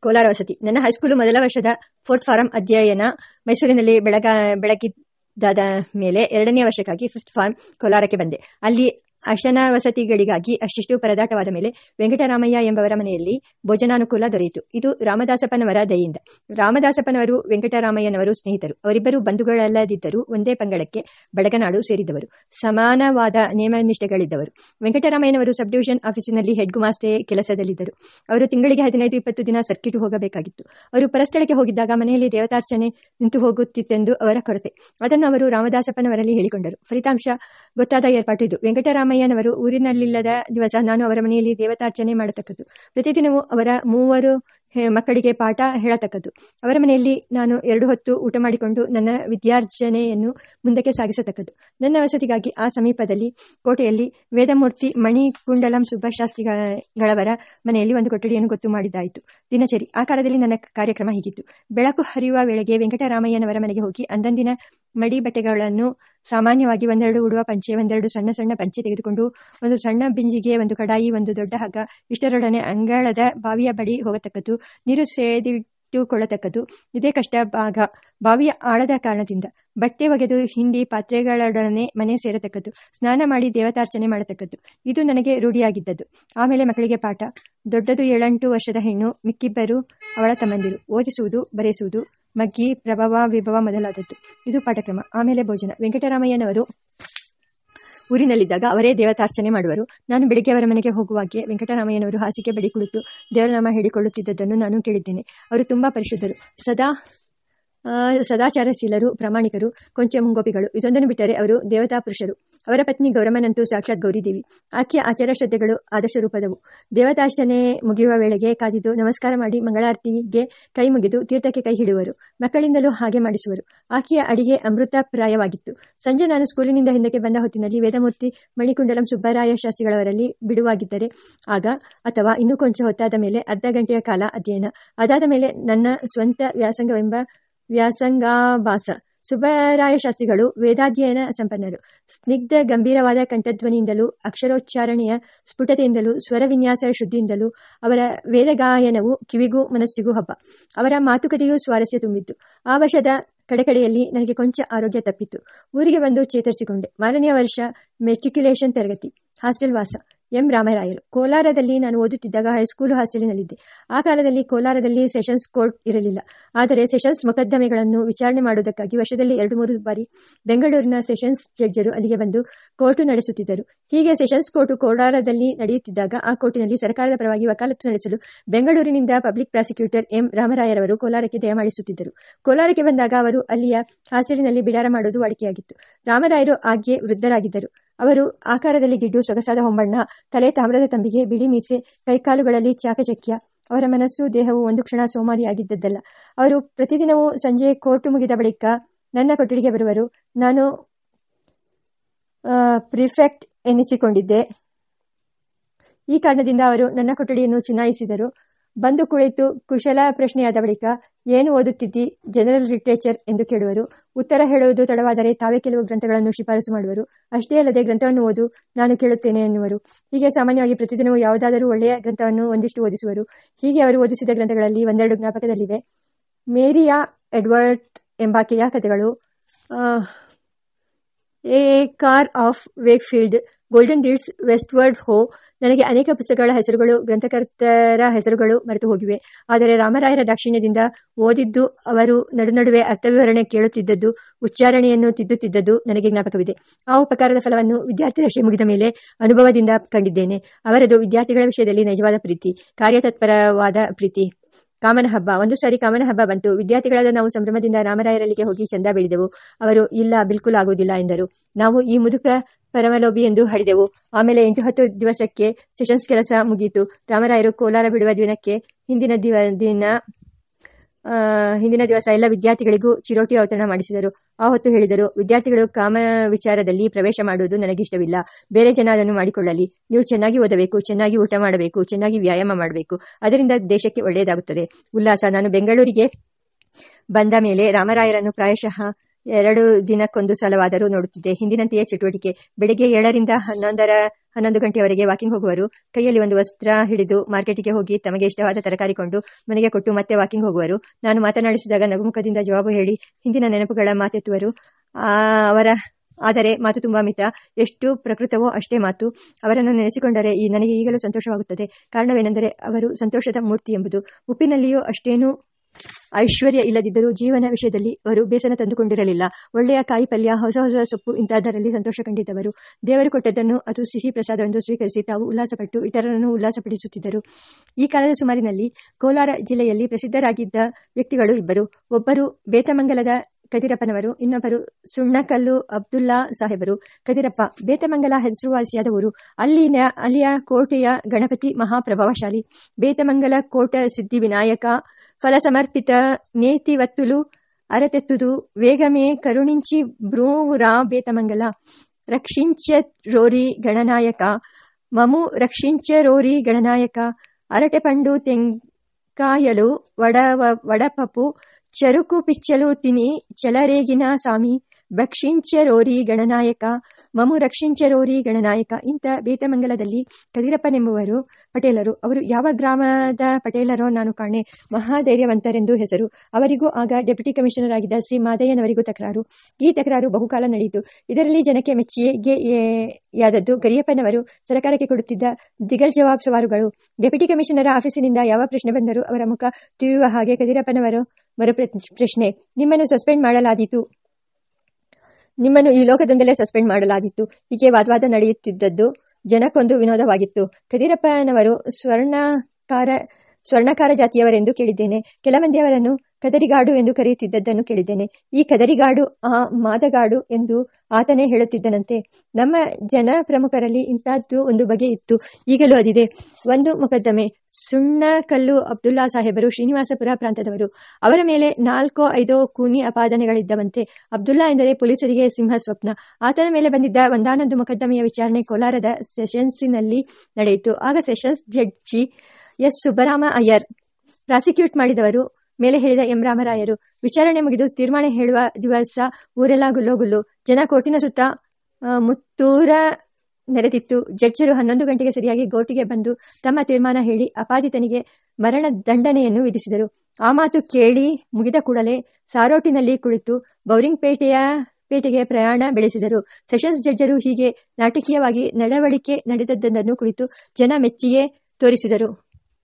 ಕೋಲಾರ ವಸತಿ. ನನ್ನ ಹೈಸ್ಕೂಲು ಮೊದಲ ವರ್ಷದ ಫೋರ್ತ್ ಫಾರಂ ಅಧ್ಯಯನ ಮೈಸೂರಿನಲ್ಲಿ ಬೆಳಗ, ಬೆಳಗಿದ್ದಾದ ಮೇಲೆ ಎರಡನೇ ವರ್ಷಕ್ಕಾಗಿ ಫಿಫ್ತ್ ಫಾರ್ಮ್ ಕೋಲಾರಕ್ಕೆ ಬಂದೆ. ಅಲ್ಲಿ ಅಶನ ವಸತಿಗಳಿಗಾಗಿ ಅಷ್ಟಿಷ್ಟು ಪರದಾಟವಾದ ಮೇಲೆ ವೆಂಕಟರಾಮಯ್ಯ ಎಂಬವರ ಮನೆಯಲ್ಲಿ ಭೋಜನಾನುಕೂಲ ದೊರೆಯಿತು. ಇದು ರಾಮದಾಸಪ್ಪನವರ ದಯೆಯಿಂದ. ರಾಮದಾಸಪ್ಪನವರು, ವೆಂಕಟರಾಮಯ್ಯನವರು ಸ್ನೇಹಿತರು. ಅವರಿಬ್ಬರು ಬಂಧುಗಳಲ್ಲದಿದ್ದರೂ ಒಂದೇ ಪಂಗಡಕ್ಕೆ ಬಡಗನಾಡು ಸೇರಿದವರು. ಸಮಾನವಾದ ನಿಯಮನಿಷ್ಠೆಗಳಿದ್ದವರು. ವೆಂಕಟರಾಮಯ್ಯನವರು ಸಬ್ ಡಿವಿಷನ್ ಆಫೀಸಿನಲ್ಲಿ ಹೆಡ್ ಗುಮಾಸ್ತೆ ಕೆಲಸದಲ್ಲಿದ್ದರು. ಅವರು ತಿಂಗಳಿಗೆ ಹದಿನೈದು, ಇಪ್ಪತ್ತು ದಿನ ಸರ್ಕಿಟ್ ಹೋಗಬೇಕಾಗಿತ್ತು. ಅವರು ಪರಸ್ಥಳಕ್ಕೆ ಹೋಗಿದ್ದಾಗ ಮನೆಯಲ್ಲಿ ದೇವತಾರ್ಚನೆ ನಿಂತು ಹೋಗುತ್ತಿತ್ತೆಂದು ಅವರ ಕೊರತೆ. ಅದನ್ನು ಅವರು ರಾಮದಾಸಪ್ಪನವರಲ್ಲಿ ಹೇಳಿಕೊಂಡರು. ಫಲಿತಾಂಶ ಗೊತ್ತಾದ ಏರ್ಪಾಟು ಇದು. ವೆಂಕಟರಾಮಯ್ಯನವರು ಊರಿನಲ್ಲಿಲ್ಲದ ದಿವಸ ನಾನು ಅವರ ಮನೆಯಲ್ಲಿ ದೇವತಾರ್ಚನೆ ಮಾಡತಕ್ಕದ್ದು. ಪ್ರತಿದಿನವೂ ಅವರ ಮೂವರು ಮಕ್ಕಳಿಗೆ ಪಾಠ ಹೇಳತಕ್ಕದ್ದು. ಅವರ ಮನೆಯಲ್ಲಿ ನಾನು ಎರಡು ಹೊತ್ತು ಊಟ ಮಾಡಿಕೊಂಡು ನನ್ನ ವಿದ್ಯಾರ್ಜನೆಯನ್ನು ಮುಂದಕ್ಕೆ ಸಾಗಿಸತಕ್ಕದ್ದು. ನನ್ನ ವಸತಿಗಾಗಿ ಆ ಸಮೀಪದಲ್ಲಿ ಕೋಟೆಯಲ್ಲಿ ವೇದಮೂರ್ತಿ ಮಣಿಕುಂಡಲಂ ಸುಬ್ಬಶಾಸ್ತ್ರಿಗಳವರ ಮನೆಯಲ್ಲಿ ಒಂದು ಕೊಠಡಿಯನ್ನು ಗೊತ್ತು ಮಾಡಿದ್ದಾಯಿತು. ದಿನಚರಿ, ಆ ಕಾಲದಲ್ಲಿ ನನ್ನ ಕಾರ್ಯಕ್ರಮ ಹೀಗಿತ್ತು. ಬೆಳಕು ಹರಿಯುವ ವೇಳೆಗೆ ವೆಂಕಟರಾಮಯ್ಯನವರ ಮನೆಗೆ ಹೋಗಿ ಅಂದಂದಿನ ಮಡಿ ಬಟ್ಟೆಗಳನ್ನು ಸಾಮಾನ್ಯವಾಗಿ ಒಂದೆರಡು ಉಡುವ ಪಂಚೆ, ಒಂದೆರಡು ಸಣ್ಣ ಸಣ್ಣ ಪಂಚೆ ತೆಗೆದುಕೊಂಡು ಒಂದು ಸಣ್ಣ ಬಿಂಜಿಗೆ, ಒಂದು ಕಡಾಯಿ, ಒಂದು ದೊಡ್ಡ ಹಗ್ಗ, ಇಷ್ಟರೊಡನೆ ಅಂಗಳದ ಬಾವಿಯ ಬಳಿ ಹೋಗತಕ್ಕದ್ದು. ನೀರು ಸೇದಿಟ್ಟುಕೊಳ್ಳತಕ್ಕದ್ದು ಇದೇ ಕಷ್ಟ ಭಾಗ, ಬಾವಿಯ ಆಳದ ಕಾರಣದಿಂದ ಬಟ್ಟೆ ಒಗೆದು ಹಿಂಡಿ ಪಾತ್ರೆಗಳೊಡನೆ ಮನೆ ಸೇರತಕ್ಕದ್ದು, ಸ್ನಾನ ಮಾಡಿ ದೇವತಾರ್ಚನೆ ಮಾಡತಕ್ಕದ್ದು, ಇದು ನನಗೆ ರೂಢಿಯಾಗಿದ್ದದ್ದು. ಆಮೇಲೆ ಮಕ್ಕಳಿಗೆ ಪಾಠ, ದೊಡ್ಡದು ಏಳೆಂಟು ವರ್ಷದ ಹೆಣ್ಣು, ಮಿಕ್ಕಿಬ್ಬರು ಅವಳ ತಮ್ಮಂದಿರು, ಓದಿಸುವುದು, ಬರೆಸುವುದು, ಮಗ್ಗಿ, ಪ್ರಭಾವ, ವಿಭವ ಮೊದಲಾದದ್ದು. ಇದು ಪಾಠಕ್ರಮ. ಆಮೇಲೆ ಭೋಜನ. ವೆಂಕಟರಾಮಯ್ಯನವರು ಊರಿನಲ್ಲಿದ್ದಾಗ ಅವರೇ ದೇವತಾರ್ಚನೆ ಮಾಡುವರು. ನಾನು ಬೆಳಿಗ್ಗೆ ಅವರ ಮನೆಗೆ ಹೋಗುವಾಗೆ ವೆಂಕಟರಾಮಯ್ಯನವರು ಹಾಸಿಗೆ ಬಡಿ ಕುಳಿತು ದೇವರನಾಮ ಹೇಳಿಕೊಳ್ಳುತ್ತಿದ್ದದ್ದನ್ನು ನಾನು ಕೇಳಿದ್ದೇನೆ. ಅವರು ತುಂಬಾ ಪರಿಶುದ್ಧರು. ಸದಾ ಸದಾಚಾರಶೀಲರು ಪ್ರಾಮಾಣಿಕರು, ಕೊಂಚ ಮುಂಗೋಪಿಗಳು. ಇದೊಂದನ್ನು ಬಿಟ್ಟರೆ ಅವರು ದೇವತಾ ಪುರುಷರು ಅವರ ಪತ್ನಿ ಗೌರಮ್ಮನಂತೂ ಸಾಕ್ಷಾತ್ ಗೌರಿದೇವಿ. ಆಕೆಯ ಆಚಾರ ಶ್ರದ್ಧೆಗಳು, ಆದರ್ಶ ರೂಪದವು. ದೇವತಾರ್ಚನೆ ಮುಗಿಯುವ ವೇಳೆಗೆ ಕಾದಿದ್ದು ನಮಸ್ಕಾರ ಮಾಡಿ ಮಂಗಳಾರತಿಗೆ ಕೈ ಮುಗಿದು ತೀರ್ಥಕ್ಕೆ ಕೈ ಹಿಡುವರು. ಮಕ್ಕಳಿಂದಲೂ ಹಾಗೆ ಮಾಡಿಸುವರು. ಆಕೆಯ ಅಡಿಗೆ ಅಮೃತಪ್ರಾಯವಾಗಿತ್ತು. ಸಂಜೆ ನಾನು ಸ್ಕೂಲಿನಿಂದ ಹಿಂದಕ್ಕೆ ಬಂದ ಹೊತ್ತಿನಲ್ಲಿ ವೇದಮೂರ್ತಿ ಮಣಿಕುಂಡಲಂ ಸುಬ್ಬರಾಯ ಶಾಸ್ತ್ರಿಗಳವರಲ್ಲಿ ಬಿಡುವಾಗಿದ್ದರೆ, ಆಗ ಅಥವಾ ಇನ್ನೂ ಕೊಂಚ ಹೊತ್ತಾದ ಮೇಲೆ ಅರ್ಧ ಗಂಟೆಯ ಕಾಲ ಅಧ್ಯಯನ. ಅದಾದ ಮೇಲೆ ನನ್ನ ಸ್ವಂತ ವ್ಯಾಸಂಗವೆಂಬ ವ್ಯಾಸಂಗಾಭಾಸ ಸುಬ್ಬರಾಯ ಶಾಸ್ತ್ರಿಗಳು ವೇದಾಧ್ಯಯನ ಸಂಪನ್ನರು. ಸ್ನಿಗ್ಧ ಗಂಭೀರವಾದ ಕಂಠಧ್ವನಿಯಿಂದಲೂ, ಅಕ್ಷರೋಚ್ಚಾರಣೆಯ ಸ್ಫುಟತೆಯಿಂದಲೂ, ಸ್ವರವಿನ್ಯಾಸ ಶುದ್ಧಿಯಿಂದಲೂ ಅವರ ವೇದಗಾಯನವು ಕಿವಿಗೂ ಮನಸ್ಸಿಗೂ ಹಬ್ಬ. ಅವರ ಮಾತುಕತೆಯೂ ಸ್ವಾರಸ್ಯ ತುಂಬಿತ್ತು. ಆ ವರ್ಷದ ಕಡೆಕಡೆಯಲ್ಲಿ ನನಗೆ ಕೊಂಚ ಆರೋಗ್ಯ ತಪ್ಪಿತ್ತು. ಊರಿಗೆ ಬಂದು ಚೇತರಿಸಿಕೊಂಡೆ. ಮಾರನೆಯ ವರ್ಷ ಮೆಟ್ರಿಕ್ಯುಲೇಷನ್ ತರಗತಿ. ಹಾಸ್ಟೆಲ್ ವಾಸ. ಎಂ. ರಾಮರಾಯರು. ಕೋಲಾರದಲ್ಲಿ ನಾನು ಓದುತ್ತಿದ್ದಾಗ ಹೈಸ್ಕೂಲ್ ಹಾಸ್ಟೆಲಿನಲ್ಲಿದ್ದೆ. ಆ ಕಾಲದಲ್ಲಿ ಕೋಲಾರದಲ್ಲಿ ಸೆಷನ್ಸ್ ಕೋರ್ಟ್ ಇರಲಿಲ್ಲ. ಆದರೆ ಸೆಷನ್ಸ್ ಮೊಕದ್ದಮೆಗಳನ್ನು ವಿಚಾರಣೆ ಮಾಡುವುದಕ್ಕಾಗಿ ವರ್ಷದಲ್ಲಿ ಎರಡು ಮೂರು ಬಾರಿ ಬೆಂಗಳೂರಿನ ಸೆಷನ್ಸ್ ಜಡ್ಜರು ಅಲ್ಲಿಗೆ ಬಂದು ಕೋರ್ಟು ನಡೆಸುತ್ತಿದ್ದರು. ಹೀಗೆ ಸೆಷನ್ಸ್ ಕೋರ್ಟು ಕೋಲಾರದಲ್ಲಿ ನಡೆಯುತ್ತಿದ್ದಾಗ ಆ ಕೋರ್ಟಿನಲ್ಲಿ ಸರ್ಕಾರದ ಪರವಾಗಿ ವಕಾಲತ್ತು ನಡೆಸಲು ಬೆಂಗಳೂರಿನಿಂದ ಪಬ್ಲಿಕ್ ಪ್ರಾಸಿಕ್ಯೂಟರ್ ಎಂ. ರಾಮರಾಯರವರು ಕೋಲಾರಕ್ಕೆ ದಯಮಾಡಿಸುತ್ತಿದ್ದರು. ಕೋಲಾರಕ್ಕೆ ಬಂದಾಗ ಅವರು ಅಲ್ಲಿಯ ಹಾಸ್ಟೆಲಿನಲ್ಲಿ ಬಿಡಾರ ಮಾಡುವುದು ವಾಡಿಕೆಯಾಗಿತ್ತು. ರಾಮರಾಯರು ಆಗ್ಗೆ ವೃದ್ಧರಾಗಿದ್ದರು. ಅವರು ಆಕಾರದಲ್ಲಿ ಗಿಡ್ಡು, ಸೊಗಸಾದ ಹೊಂಬಣ್ಣ, ತಲೆ ತಾಮ್ರದ ತಂಬಿಗೆ, ಬಿಳಿ ಮೀಸೆ, ಕೈಕಾಲುಗಳಲ್ಲಿ ಚಾಕಚಕ್ಯ, ಅವರ ಮನಸ್ಸು, ದೇಹವು ಒಂದು ಕ್ಷಣ ಸೋಮಾರಿಯಾಗಿದ್ದದ್ದಲ್ಲ ಅವರು ಪ್ರತಿದಿನವೂ ಸಂಜೆ ಕೋರ್ಟು ಮುಗಿದ ಬಳಿಕ ನನ್ನ ಕೊಠಡಿಗೆ ಬರುವರು. ನಾನು ಪ್ರಿಫೆಕ್ಟ್ ಎನಿಸಿಕೊಂಡಿದ್ದೆ. ಈ ಕಾರಣದಿಂದ ಅವರು ನನ್ನ ಕೊಠಡಿಯನ್ನು ಚುನಾಯಿಸಿದರು. ಬಂದು ಕುಳಿತು ಕುಶಲ ಪ್ರಶ್ನೆಯಾದ ಬಳಿಕ, ಏನು ಓದುತ್ತಿದ್ದಿ? ಜನರಲ್ ಲಿಟ್ರೇಚರ್ ಎಂದು ಕೇಳುವರು. ಉತ್ತರ ಹೇಳುವುದು ತಡವಾದರೆ ತಾವೇ ಕೆಲವು ಗ್ರಂಥಗಳನ್ನು ಶಿಫಾರಸು ಮಾಡುವರು. ಅಷ್ಟೇ ಅಲ್ಲದೆ ಗ್ರಂಥವನ್ನು ಓದು, ನಾನು ಕೇಳುತ್ತೇನೆ ಎನ್ನುವರು. ಹೀಗೆ ಸಾಮಾನ್ಯವಾಗಿ ಪ್ರತಿದಿನವೂ ಯಾವುದಾದರೂ ಒಳ್ಳೆಯ ಗ್ರಂಥವನ್ನು ಒಂದಿಷ್ಟು ಓದಿಸುವರು. ಹೀಗೆ ಅವರು ಓದಿಸಿದ ಗ್ರಂಥಗಳಲ್ಲಿ ಒಂದೆರಡು ಜ್ಞಾಪಕದಲ್ಲಿವೆ. ಮೇರಿಯಾ ಎಡ್ವರ್ಡ್ ಎಂಬಾಕೆಯ ಕಥೆಗಳು vicar of Wakefield golden deeds Westward Ho ನನಗೆ ಅನೇಕ ಪುಸ್ತಕಗಳ ಹೆಸರುಗಳು, ಗ್ರಂಥಕರ್ತರ ಹೆಸರುಗಳು ಮರೆತು ಹೋಗಿವೆ. ಆದರೆ ರಾಮರಾಯರ ದಾಕ್ಷಿಣ್ಯದಿಂದ ಓದಿದ್ದು ಅವರು ನಡುನಡುವೆ ಅರ್ಥವಿವರಣೆ ಕೇಳುತ್ತಿದ್ದದ್ದು, ಉಚ್ಚಾರಣೆಯನ್ನು ತಿದ್ದುತ್ತಿದ್ದದ್ದು ನನಗೆ ಜ್ಞಾಪಕವಿದೆ. ಆ ಉಪಕಾರದ ಫಲವನ್ನು ವಿದ್ಯಾರ್ಥಿ ದಶೆ ಮುಗಿದ ಮೇಲೆ ಅನುಭವದಿಂದ ಕಂಡಿದ್ದೇನೆ. ಅವರದು ವಿದ್ಯಾರ್ಥಿಗಳ ವಿಷಯದಲ್ಲಿ ನಿಜವಾದ ಪ್ರೀತಿ, ಕಾರ್ಯತತ್ಪರವಾದ ಪ್ರೀತಿ. ಕಾಮನ ಹಬ್ಬ, ಒಂದು ಸಾರಿ ಕಾಮನ ಹಬ್ಬ ಬಂತು. ವಿದ್ಯಾರ್ಥಿಗಳಾದ ನಾವು ಸಂಭ್ರಮದಿಂದ ರಾಮರಾಯರಲ್ಲಿಗೆ ಹೋಗಿ ಚಂದ ಬೆಳೆದೆವು. ಅವರು, ಇಲ್ಲ, ಬಿಲ್ಕುಲ್ ಆಗುವುದಿಲ್ಲ ಎಂದರು. ನಾವು ಈ ಮುದುಕ ಪರಮಲೋಭಿ ಎಂದು ಹಡಿದೆವು ಆಮೇಲೆ ಎಂಟು ಹತ್ತು ದಿವಸಕ್ಕೆ ಸೆಷನ್ಸ್ ಕೆಲಸ ಮುಗಿಯಿತು ರಾಮರಾಯರು ಕೋಲಾರ ಬಿಡುವ ದಿನಕ್ಕೆ ಹಿಂದಿನ ದಿವ, ದಿನ ಹಿಂದಿನ ದಿವಸ ಎಲ್ಲ ವಿದ್ಯಾರ್ಥಿಗಳಿಗೂ ಚಿರೋಟಿ ಅವತರಣ ಮಾಡಿಸಿದರು. ಆ ಹೊತ್ತು ಹೇಳಿದರು, ವಿದ್ಯಾರ್ಥಿಗಳು ಕಾಮ ವಿಚಾರದಲ್ಲಿ ಪ್ರವೇಶ ಮಾಡುವುದು ನನಗಿಷ್ಟವಿಲ್ಲ. ಬೇರೆ ಜನ ಅದನ್ನು ಮಾಡಿಕೊಳ್ಳಲಿ. ನೀವು ಚೆನ್ನಾಗಿ ಓದಬೇಕು, ಚೆನ್ನಾಗಿ ಊಟ ಮಾಡಬೇಕು, ಚೆನ್ನಾಗಿ ವ್ಯಾಯಾಮ ಮಾಡಬೇಕು. ಅದರಿಂದ ದೇಶಕ್ಕೆ ಒಳ್ಳೆಯದಾಗುತ್ತದೆ. ಉಲ್ಲಾಸ. ನಾನು ಬೆಂಗಳೂರಿಗೆ ಬಂದ ಮೇಲೆ ರಾಮರಾಯರನ್ನು ಪ್ರಾಯಶಃ ಎರಡು ದಿನಕ್ಕೊಂದು ಸಲವಾದರೂ ನೋಡುತ್ತಿದ್ದೆ. ಹಿಂದಿನಂತೆಯೇ ಚಟುವಟಿಕೆ. ಬೆಳಗ್ಗೆ ಏಳರಿಂದ ಹನ್ನೊಂದರ, ಹನ್ನೊಂದು ಗಂಟೆಯವರೆಗೆ ವಾಕಿಂಗ್ ಹೋಗುವರು. ಕೈಯಲ್ಲಿ ಒಂದು ವಸ್ತ್ರ ಹಿಡಿದು ಮಾರ್ಕೆಟಿಗೆ ಹೋಗಿ ತಮಗೆ ಇಷ್ಟವಾದ ತರಕಾರಿ ಕೊಂಡು ಮನೆಗೆ ಕೊಟ್ಟು ಮತ್ತೆ ವಾಕಿಂಗ್ ಹೋಗುವರು. ನಾನು ಮಾತನಾಡಿಸಿದಾಗ ನಗುಮುಖದಿಂದ ಜವಾಬು ಹೇಳಿ, ಹಿಂದಿನ ನೆನಪುಗಳ ಮಾತೆತ್ತುವರು. ಅವರ, ಆದರೆ ಮಾತು ತುಂಬಾ ಮಿತ. ಎಷ್ಟು ಪ್ರಕೃತವೋ ಅಷ್ಟೇ ಮಾತು. ಅವರನ್ನು ನೆನೆಸಿಕೊಂಡರೆ ಈ ನನಗೆ ಈಗಲೂ ಸಂತೋಷವಾಗುತ್ತದೆ. ಕಾರಣವೇನೆಂದರೆ ಅವರು ಸಂತೋಷದ ಮೂರ್ತಿ ಎಂಬುದು. ಉಪ್ಪಿನಲ್ಲಿಯೂ ಅಷ್ಟೇನೂ ಐಶ್ವರ್ಯ ಇಲ್ಲದಿದ್ದರೂ ಜೀವನ ವಿಷಯದಲ್ಲಿ ಅವರು ಬೇಸನ ತಂದುಕೊಂಡಿರಲಿಲ್ಲ. ಒಳ್ಳೆಯ ಕಾಯಿ ಪಲ್ಯ, ಹೊಸ ಹೊಸ ಸೊಪ್ಪು ಇಂತಹದರಲ್ಲಿ ಸಂತೋಷ ಕಂಡಿದ್ದವರು. ದೇವರು ಕೊಟ್ಟದ್ದನ್ನು ಅದು ಸಿಹಿ ಪ್ರಸಾದವೆಂದು ಸ್ವೀಕರಿಸಿ ತಾವು ಉಲ್ಲಾಸಪಟ್ಟು ಇತರರನ್ನು ಉಲ್ಲಾಸಪಡಿಸುತ್ತಿದ್ದರು. ಈ ಕಾಲದ ಸುಮಾರಿನಲ್ಲಿ ಕೋಲಾರ ಜಿಲ್ಲೆಯಲ್ಲಿ ಪ್ರಸಿದ್ಧರಾಗಿದ್ದ ವ್ಯಕ್ತಿಗಳು ಇಬ್ಬರು. ಒಬ್ಬರು ಬೇತಮಂಗಲದ ಕದಿರಪ್ಪನವರು, ಇನ್ನೊಬ್ಬರು ಸುಣ್ಣಕಲ್ಲು ಅಬ್ದುಲ್ಲಾ ಸಾಹೇಬರು, ಕದಿರಪ್ಪ ಬೇತಮಂಗಲ ಹೆಸರುವಾಸಿಯಾದ ಊರು ಅಲ್ಲಿನ ಅಲ್ಲಿಯ ಕೋಟೆಯ ಗಣಪತಿ ಮಹಾಪ್ರಭಾವಶಾಲಿ, ಬೇತಮಂಗಲ ಕೋಟ ಸಿದ್ಧಿ ವಿನಾಯಕ ಫಲ ಫಲಸಮರ್ಪಿತ ನೇತಿವತ್ತುಲು ಅರತೆತ್ತುದು, ವೇಗಮೇ ಕರುಣಿಂಚಿ ಬ್ರೂರಾ ಬೇತಮಂಗಲ ರಕ್ಷಿಂಚ ರೋರಿ ಗಣನಾಯಕ, ಮಮು ರಕ್ಷಿಂಚ ರೋರಿ ಗಣನಾಯಕ, ಅರಟೆಪಂಡು ತೆಂಕಾಯಲು ವಡವ ವಡಪಪು ಚರುಕು ಪಿಚ್ಚಲು ತಿನಿ ಚಲರೇಗಿನ ಸಾಮಿ ಭಕ್ಷಿಂಚರೋರಿ ಗಣನಾಯಕ, ಮಮು ರಕ್ಷಿಂಚರೋರಿ ಗಣನಾಯಕ ಇಂಥ ಬೇತಮಂಗಲದಲ್ಲಿ ಕದಿರಪ್ಪನೆಂಬುವರು ಪಟೇಲರು. ಅವರು ಯಾವ ಗ್ರಾಮದ ಪಟೇಲರೋ ನಾನು ಕಾಣೆ ಮಹಾಧೈರ್ಯವಂತರೆಂದು ಹೆಸರು. ಅವರಿಗೂ ಆಗ ಡೆಪ್ಯೂಟಿ ಕಮಿಷನರ್ ಆಗಿದ್ದ ಸಿ ಮಾದಯ್ಯನವರಿಗೂ ತಕರಾರು. ಈ ತಕರಾರು ಬಹುಕಾಲ ನಡೆಯಿತು. ಇದರಲ್ಲಿ ಜನಕ್ಕೆ ಮೆಚ್ಚಿಗೆ ಯಾದದ್ದು. ಗರಿಯಪ್ಪನವರು ಸರ್ಕಾರಕ್ಕೆ ಕೊಡುತ್ತಿದ್ದ ದಿಗಲ್ ಜವಾಬ್ ಸವಾರುಗಳು. ಡೆಪ್ಯೂಟಿ ಕಮಿಷನರ್ ಆಫೀಸಿನಿಂದ ಯಾವ ಪ್ರಶ್ನೆ ಬಂದರೂ ಅವರ ಮುಖ ತಿವಿಯುವ ಹಾಗೆ ಕದಿರಪ್ಪನವರು ಮರು ಪ್ರಶ್ನೆ. ನಿಮ್ಮನ್ನು ಸಸ್ಪೆಂಡ್ ಮಾಡಲಾದೀತು. ನಿಮ್ಮನ್ನು ಈ ಲೋಕದಿಂದಲೇ ಸಸ್ಪೆಂಡ್ ಮಾಡಲಾದಿತ್ತು ಹೀಗೆ ವಾದವಾದ ನಡೆಯುತ್ತಿದ್ದದ್ದು ಜನಕ್ಕೊಂದು ವಿನೋದವಾಗಿತ್ತು. ಕದಿರಪ್ಪನವರು ಸ್ವರ್ಣಕಾರ ಸ್ವರ್ಣಕಾರ ಜಾತಿಯವರೆಂದು ಕೇಳಿದ್ದೇನೆ. ಕೆಲ ಮಂದಿ ಅವರನ್ನು ಕದರಿಗಾಡು ಎಂದು ಕರೆಯುತ್ತಿದ್ದದ್ದನ್ನು ಕೇಳಿದ್ದೇನೆ. ಈ ಕದರಿಗಾಡು, ಆ ಮಾದಗಾಡು ಎಂದು ಆತನೇ ಹೇಳುತ್ತಿದ್ದನಂತೆ. ನಮ್ಮ ಜನ ಪ್ರಮುಖರಲ್ಲಿ ಇಂಥದ್ದು ಒಂದು ಬಗೆ ಇತ್ತು. ಈಗಲೂ ಅದಿದೆ. ಒಂದು ಮೊಕದ್ದಮೆ. ಸುಣ್ಣಕಲ್ಲು ಅಬ್ದುಲ್ಲಾ ಸಾಹೇಬರು ಶ್ರೀನಿವಾಸಪುರ ಪ್ರಾಂತದವರು. ಅವರ ಮೇಲೆ ನಾಲ್ಕೋ ಐದೋ ಕೂನಿ ಅಪಾದನೆಗಳಿದ್ದವಂತೆ. ಅಬ್ದುಲ್ಲಾ ಎಂದರೆ ಪೊಲೀಸರಿಗೆ ಸಿಂಹ ಸ್ವಪ್ನ. ಆತನ ಮೇಲೆ ಬಂದಿದ್ದ ಒಂದಾನೊಂದು ಮೊಕದ್ದಮೆಯ ವಿಚಾರಣೆ ಕೋಲಾರದ ಸೆಷನ್ಸಿನಲ್ಲಿ ನಡೆಯಿತು. ಆಗ sessions judge S. Subbarama Iyer prosecute ಮಾಡಿದವರು. ಮೇಲೆ ಹೇಳಿದ ಎಂ ರಾಮರಾಯರು ವಿಚಾರಣೆ ಮುಗಿದು ತೀರ್ಮಾನ ಹೇಳುವ ದಿವಸ ಊರೆಲ್ಲ ಗುಲ್ಲೋಗುಲ್ಲು ಜನ ಕೋರ್ಟಿನ ಸುತ್ತ ಮುತ್ತೂರ ನೆರೆದಿತ್ತು. ಜಡ್ಜರು ಹನ್ನೊಂದು ಗಂಟೆಗೆ ಸರಿಯಾಗಿ ಗೋಟಿಗೆ ಬಂದು ತಮ್ಮ ತೀರ್ಮಾನ ಹೇಳಿ ಅಪಾದಿತನಿಗೆ ಮರಣ ದಂಡನೆಯನ್ನು ವಿಧಿಸಿದರು. ಆ ಮಾತು ಕೇಳಿ ಮುಗಿದ ಕೂಡಲೇ ಸಾರೋಟಿನಲ್ಲಿ ಕುಳಿತು ಬೌರಿಂಗ್ ಪೇಟೆಯ, ಪೇಟೆಗೆ ಪ್ರಯಾಣ ಬೆಳೆಸಿದರು. ಸೆಷನ್ಸ್ ಜಡ್ಜರು ಹೀಗೆ ನಾಟಕೀಯವಾಗಿ ನಡವಳಿಕೆ ನಡೆದದ್ದನ್ನು ಕುಳಿತು ಜನ ಮೆಚ್ಚಿಗೆ ತೋರಿಸಿದರು.